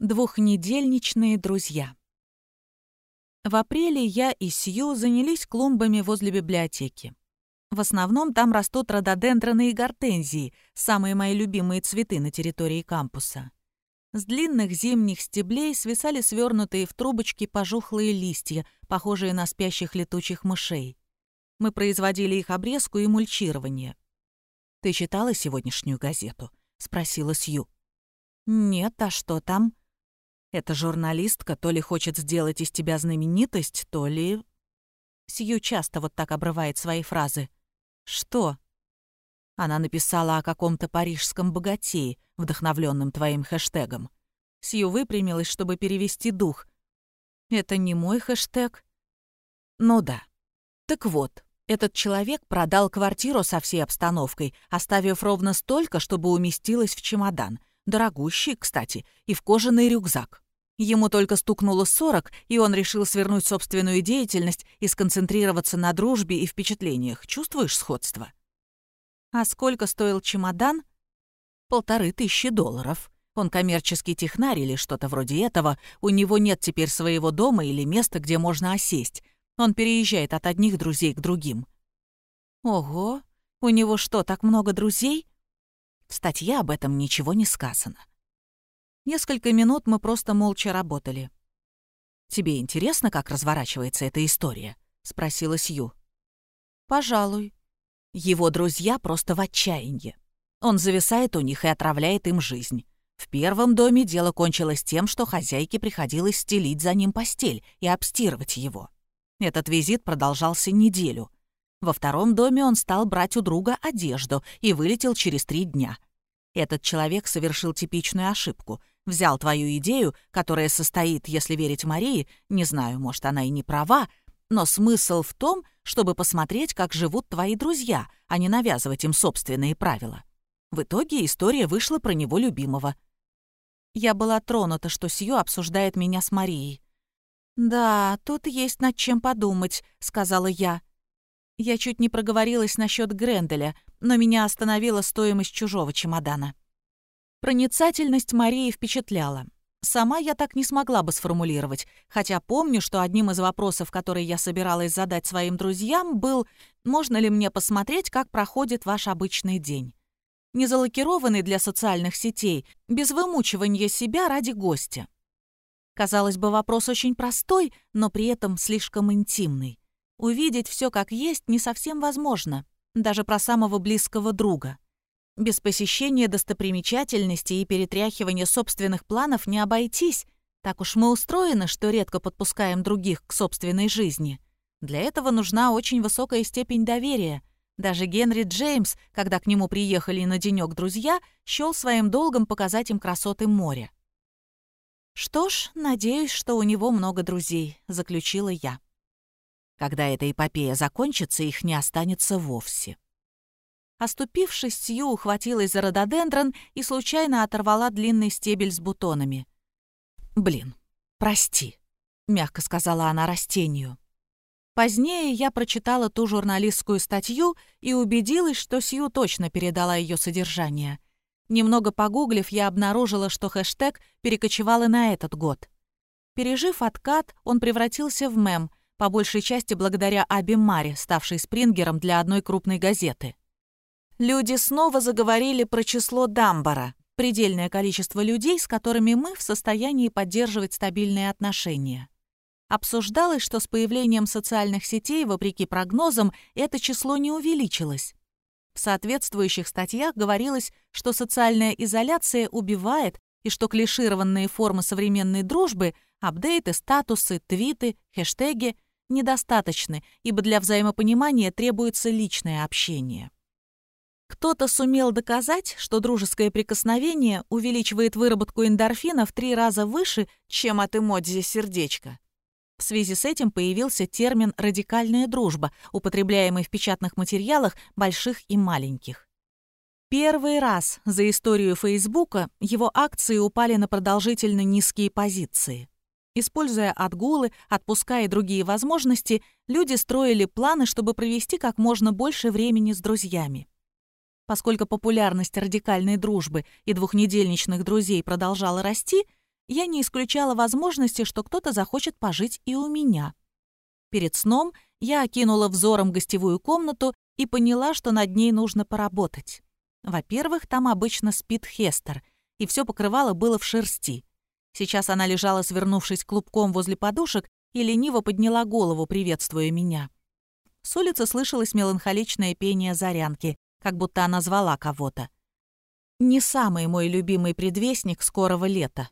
Двухнедельничные друзья. В апреле я и Сью занялись клумбами возле библиотеки. В основном там растут рододендроны и гортензии, самые мои любимые цветы на территории кампуса. С длинных зимних стеблей свисали свернутые в трубочки пожухлые листья, похожие на спящих летучих мышей. Мы производили их обрезку и мульчирование. «Ты читала сегодняшнюю газету?» — спросила Сью. «Нет, а что там?» Эта журналистка то ли хочет сделать из тебя знаменитость, то ли... Сью часто вот так обрывает свои фразы. Что? Она написала о каком-то парижском богатее, вдохновленном твоим хэштегом. Сью выпрямилась, чтобы перевести дух. Это не мой хэштег? Ну да. Так вот, этот человек продал квартиру со всей обстановкой, оставив ровно столько, чтобы уместилась в чемодан. Дорогущий, кстати, и в кожаный рюкзак. Ему только стукнуло 40, и он решил свернуть собственную деятельность и сконцентрироваться на дружбе и впечатлениях. Чувствуешь сходство? А сколько стоил чемодан? Полторы тысячи долларов. Он коммерческий технарь или что-то вроде этого. У него нет теперь своего дома или места, где можно осесть. Он переезжает от одних друзей к другим. Ого, у него что, так много друзей? В статье об этом ничего не сказано. Несколько минут мы просто молча работали. «Тебе интересно, как разворачивается эта история?» — спросила Сью. «Пожалуй. Его друзья просто в отчаянии. Он зависает у них и отравляет им жизнь. В первом доме дело кончилось тем, что хозяйке приходилось стелить за ним постель и обстирывать его. Этот визит продолжался неделю — во втором доме он стал брать у друга одежду и вылетел через три дня. Этот человек совершил типичную ошибку. Взял твою идею, которая состоит, если верить Марии, не знаю, может, она и не права, но смысл в том, чтобы посмотреть, как живут твои друзья, а не навязывать им собственные правила. В итоге история вышла про него любимого. Я была тронута, что Сью обсуждает меня с Марией. «Да, тут есть над чем подумать», — сказала я. Я чуть не проговорилась насчет Гренделя, но меня остановила стоимость чужого чемодана. Проницательность Марии впечатляла. Сама я так не смогла бы сформулировать, хотя помню, что одним из вопросов, которые я собиралась задать своим друзьям, был «Можно ли мне посмотреть, как проходит ваш обычный день?» Не залакированный для социальных сетей, без вымучивания себя ради гостя. Казалось бы, вопрос очень простой, но при этом слишком интимный. Увидеть все как есть не совсем возможно, даже про самого близкого друга. Без посещения достопримечательностей и перетряхивания собственных планов не обойтись. Так уж мы устроены, что редко подпускаем других к собственной жизни. Для этого нужна очень высокая степень доверия. Даже Генри Джеймс, когда к нему приехали на денек друзья, счел своим долгом показать им красоты моря. «Что ж, надеюсь, что у него много друзей», — заключила я. Когда эта эпопея закончится, их не останется вовсе. Оступившись, Сью ухватилась за рододендрон и случайно оторвала длинный стебель с бутонами. «Блин, прости», — мягко сказала она растению. Позднее я прочитала ту журналистскую статью и убедилась, что Сью точно передала ее содержание. Немного погуглив, я обнаружила, что хэштег перекочевал и на этот год. Пережив откат, он превратился в мем, по большей части благодаря Аби Маре, ставшей спрингером для одной крупной газеты. Люди снова заговорили про число Дамбара, предельное количество людей, с которыми мы в состоянии поддерживать стабильные отношения. Обсуждалось, что с появлением социальных сетей, вопреки прогнозам, это число не увеличилось. В соответствующих статьях говорилось, что социальная изоляция убивает и что клишированные формы современной дружбы — апдейты, статусы, твиты, хэштеги недостаточны, ибо для взаимопонимания требуется личное общение. Кто-то сумел доказать, что дружеское прикосновение увеличивает выработку эндорфина в три раза выше, чем от эмодзи сердечко. В связи с этим появился термин «радикальная дружба», употребляемый в печатных материалах больших и маленьких. Первый раз за историю Фейсбука его акции упали на продолжительно низкие позиции. Используя отгулы, отпуска и другие возможности, люди строили планы, чтобы провести как можно больше времени с друзьями. Поскольку популярность радикальной дружбы и двухнедельничных друзей продолжала расти, я не исключала возможности, что кто-то захочет пожить и у меня. Перед сном я окинула взором гостевую комнату и поняла, что над ней нужно поработать. Во-первых, там обычно спит Хестер, и все покрывало было в шерсти. Сейчас она лежала, свернувшись клубком возле подушек, и лениво подняла голову, приветствуя меня. С улицы слышалось меланхоличное пение зарянки, как будто она звала кого-то. Не самый мой любимый предвестник скорого лета.